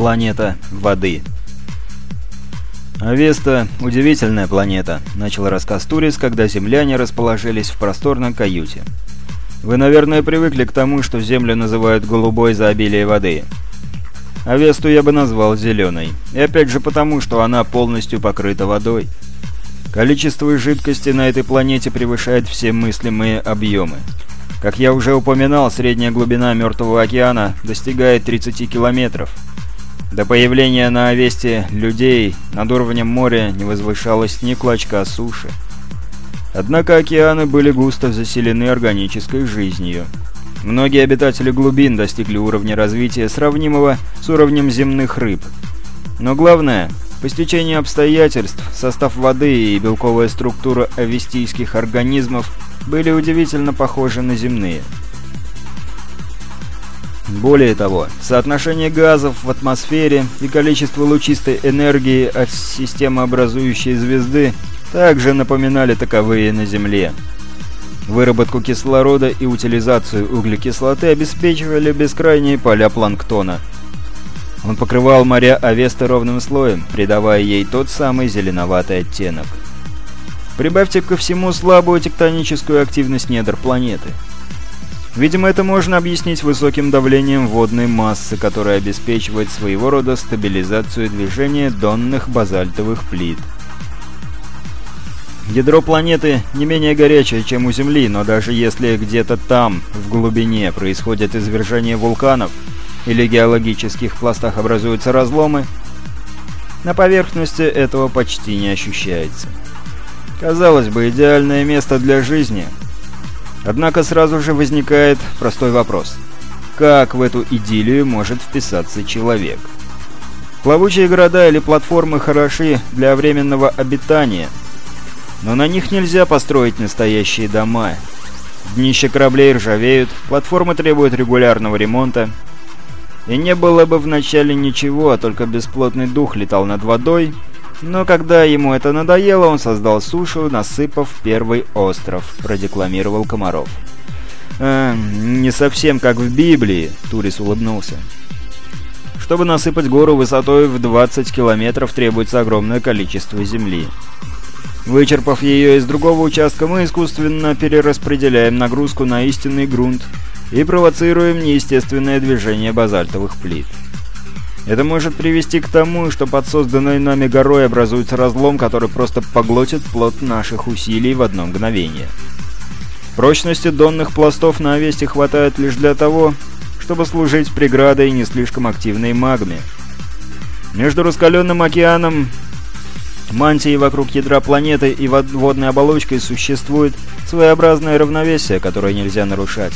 Планета воды. «Авеста — удивительная планета», — начал рассказ Турис, когда земляне расположились в просторной каюте. «Вы, наверное, привыкли к тому, что Землю называют голубой за обилие воды. Авесту я бы назвал зеленой. И опять же потому, что она полностью покрыта водой. Количество жидкости на этой планете превышает все мыслимые объемы. Как я уже упоминал, средняя глубина Мертвого океана достигает 30 километров. До появления на Авесте людей над уровнем моря не возвышалось ни клочка суши. Однако океаны были густо заселены органической жизнью. Многие обитатели глубин достигли уровня развития, сравнимого с уровнем земных рыб. Но главное, по стечению обстоятельств, состав воды и белковая структура авестийских организмов были удивительно похожи на земные. Более того, соотношение газов в атмосфере и количество лучистой энергии от системообразующей звезды также напоминали таковые на Земле. Выработку кислорода и утилизацию углекислоты обеспечивали бескрайние поля планктона. Он покрывал моря Авесты ровным слоем, придавая ей тот самый зеленоватый оттенок. Прибавьте ко всему слабую тектоническую активность недр планеты. Видимо, это можно объяснить высоким давлением водной массы, которая обеспечивает своего рода стабилизацию движения донных базальтовых плит. Ядро планеты не менее горячее, чем у Земли, но даже если где-то там, в глубине, происходит извержение вулканов или геологических пластах образуются разломы, на поверхности этого почти не ощущается. Казалось бы, идеальное место для жизни. Однако сразу же возникает простой вопрос. Как в эту идиллию может вписаться человек? Плавучие города или платформы хороши для временного обитания, но на них нельзя построить настоящие дома. Днища кораблей ржавеют, платформы требуют регулярного ремонта. И не было бы вначале ничего, а только бесплотный дух летал над водой, но когда ему это надоело, он создал сушу, насыпав первый остров, продекламировал Комаров. «Э, «Не совсем как в Библии», — Турис улыбнулся. «Чтобы насыпать гору высотой в 20 километров, требуется огромное количество земли. Вычерпав ее из другого участка, мы искусственно перераспределяем нагрузку на истинный грунт и провоцируем неестественное движение базальтовых плит. Это может привести к тому, что под созданной нами горой образуется разлом, который просто поглотит плод наших усилий в одно мгновение. Прочности донных пластов на Овесте хватает лишь для того, чтобы служить преградой не слишком активной магме. Между раскаленным океаном, мантией вокруг ядра планеты и водной оболочкой существует своеобразное равновесие, которое нельзя нарушать.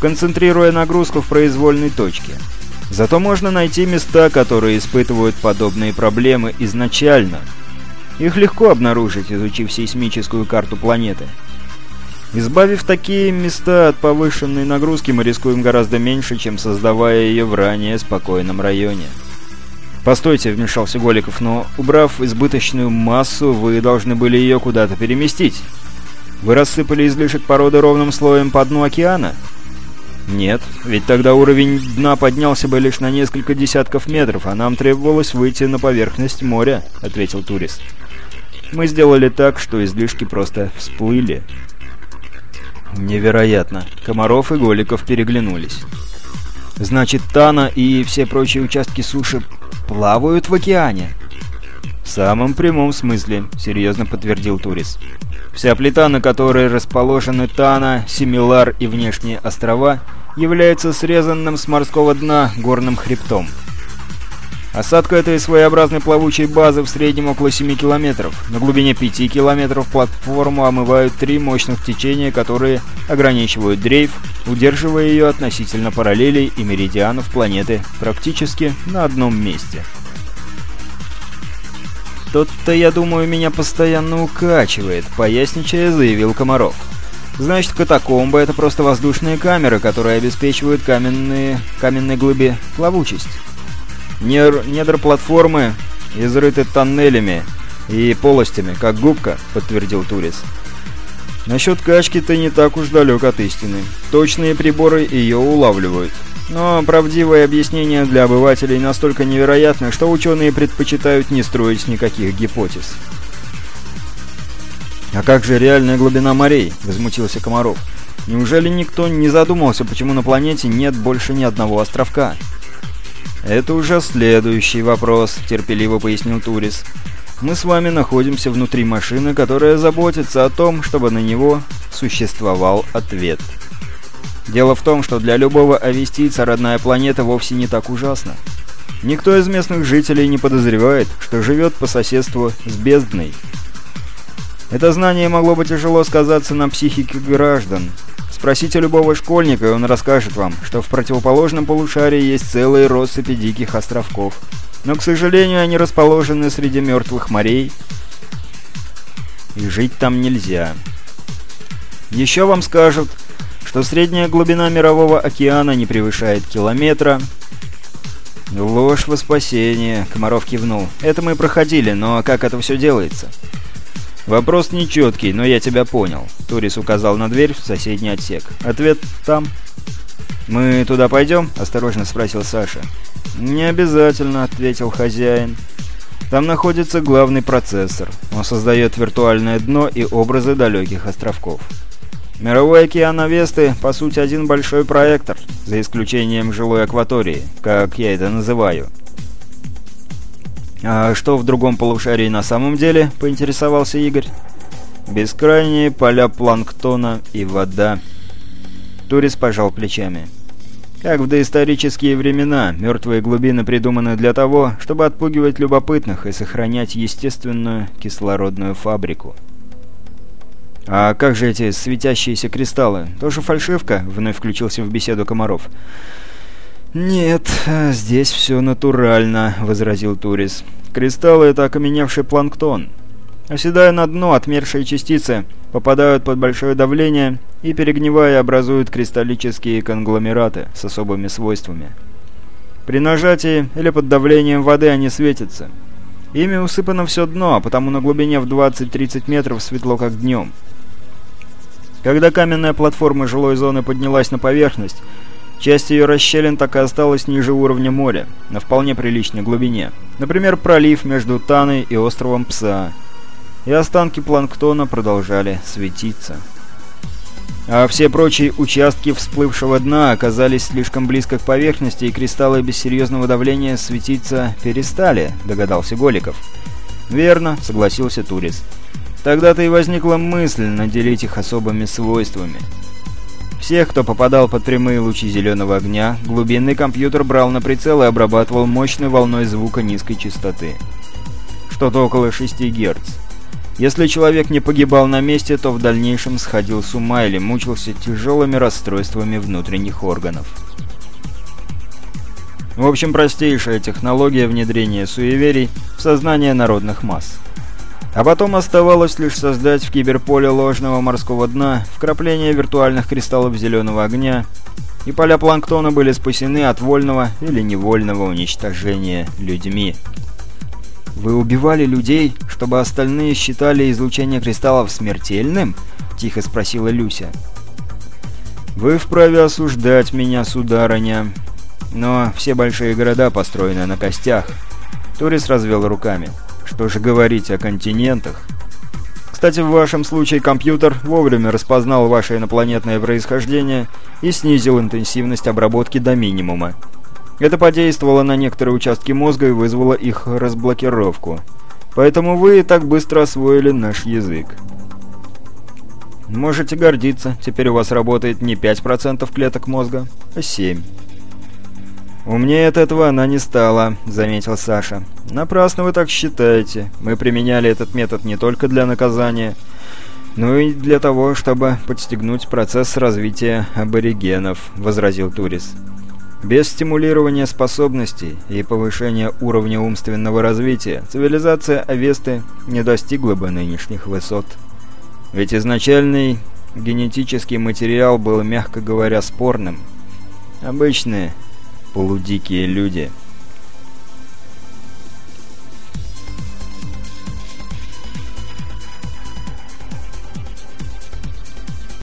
Концентрируя нагрузку в произвольной точке – Зато можно найти места, которые испытывают подобные проблемы изначально. Их легко обнаружить, изучив сейсмическую карту планеты. Избавив такие места от повышенной нагрузки, мы рискуем гораздо меньше, чем создавая ее в ранее спокойном районе. «Постойте», — вмешался Голиков, — «но, убрав избыточную массу, вы должны были ее куда-то переместить. Вы рассыпали излишек породы ровным слоем по дну океана?» «Нет, ведь тогда уровень дна поднялся бы лишь на несколько десятков метров, а нам требовалось выйти на поверхность моря», — ответил турист. «Мы сделали так, что излишки просто всплыли». «Невероятно!» Комаров и Голиков переглянулись. «Значит, Тана и все прочие участки суши плавают в океане?» «В самом прямом смысле», — серьезно подтвердил турист. Вся плита, на которой расположены Тана, Семилар и внешние острова, является срезанным с морского дна горным хребтом. Осадка этой своеобразной плавучей базы в среднем около 7 километров. На глубине 5 километров платформу омывают три мощных течения, которые ограничивают дрейф, удерживая ее относительно параллелей и меридианов планеты практически на одном месте. «Тот-то, я думаю, меня постоянно укачивает», — поясничая заявил Комаров. «Значит, катакомба — это просто воздушные камеры, которые обеспечивают каменные... каменной глыбе плавучесть. Нер... Недр платформы изрыты тоннелями и полостями, как губка», — подтвердил Турис. «Насчет качки ты не так уж далек от истины. Точные приборы ее улавливают. Но правдивое объяснение для обывателей настолько невероятно, что ученые предпочитают не строить никаких гипотез. «А как же реальная глубина морей?» – возмутился Комаров. «Неужели никто не задумался, почему на планете нет больше ни одного островка?» «Это уже следующий вопрос», – терпеливо пояснил Турис. «Мы с вами находимся внутри машины, которая заботится о том, чтобы на него существовал ответ». Дело в том, что для любого авестийца родная планета вовсе не так ужасна. Никто из местных жителей не подозревает, что живет по соседству с бездной. Это знание могло бы тяжело сказаться на психике граждан. Спросите любого школьника, и он расскажет вам, что в противоположном полушарии есть целые россыпи диких островков. Но, к сожалению, они расположены среди мертвых морей, и жить там нельзя. Еще вам скажут, что средняя глубина мирового океана не превышает километра. «Ложь во спасение», — Комаров кивнул. «Это мы проходили, но как это все делается?» «Вопрос нечеткий, но я тебя понял», — Турис указал на дверь в соседний отсек. «Ответ там». «Мы туда пойдем?» — осторожно спросил Саша. «Не обязательно», — ответил хозяин. «Там находится главный процессор. Он создает виртуальное дно и образы далеких островков». Мировой океан Авесты, по сути, один большой проектор, за исключением жилой акватории, как я это называю. «А что в другом полушарии на самом деле?» — поинтересовался Игорь. «Бескрайние поля планктона и вода». Турис пожал плечами. Как в доисторические времена, мертвые глубины придуманы для того, чтобы отпугивать любопытных и сохранять естественную кислородную фабрику. «А как же эти светящиеся кристаллы? Тоже фальшивка?» — вновь включился в беседу Комаров. «Нет, здесь все натурально», — возразил Турис. «Кристаллы — это окаменевший планктон. Оседая на дно, отмершие частицы попадают под большое давление и, перегнивая, образуют кристаллические конгломераты с особыми свойствами. При нажатии или под давлением воды они светятся. Ими усыпано все дно, а потому на глубине в 20-30 метров светло как днем. Когда каменная платформа жилой зоны поднялась на поверхность, часть ее расщелин так и осталась ниже уровня моря, на вполне приличной глубине. Например, пролив между Таной и островом Пса. И останки планктона продолжали светиться. А все прочие участки всплывшего дна оказались слишком близко к поверхности, и кристаллы без серьезного давления светиться перестали, догадался Голиков. «Верно», — согласился Турис. Тогда-то и возникла мысль наделить их особыми свойствами. Всех, кто попадал под прямые лучи зеленого огня, глубинный компьютер брал на прицел и обрабатывал мощной волной звука низкой частоты. Что-то около 6 Гц. Если человек не погибал на месте, то в дальнейшем сходил с ума или мучился тяжелыми расстройствами внутренних органов. В общем, простейшая технология внедрения суеверий в сознание народных масс. А потом оставалось лишь создать в киберполе ложного морского дна вкрапление виртуальных кристаллов зеленого огня, и поля планктона были спасены от вольного или невольного уничтожения людьми. «Вы убивали людей, чтобы остальные считали излучение кристаллов смертельным?» — тихо спросила Люся. «Вы вправе осуждать меня, сударыня. Но все большие города построены на костях». Турис развел руками. Что же говорить о континентах? Кстати, в вашем случае компьютер вовремя распознал ваше инопланетное происхождение и снизил интенсивность обработки до минимума. Это подействовало на некоторые участки мозга и вызвало их разблокировку. Поэтому вы так быстро освоили наш язык. Можете гордиться, теперь у вас работает не 5% клеток мозга, а 7%. «Умнее от этого она не стала», — заметил Саша. «Напрасно вы так считаете. Мы применяли этот метод не только для наказания, но и для того, чтобы подстегнуть процесс развития аборигенов», — возразил Турис. «Без стимулирования способностей и повышения уровня умственного развития цивилизация Авесты не достигла бы нынешних высот. Ведь изначальный генетический материал был, мягко говоря, спорным. Обычные полудикие люди –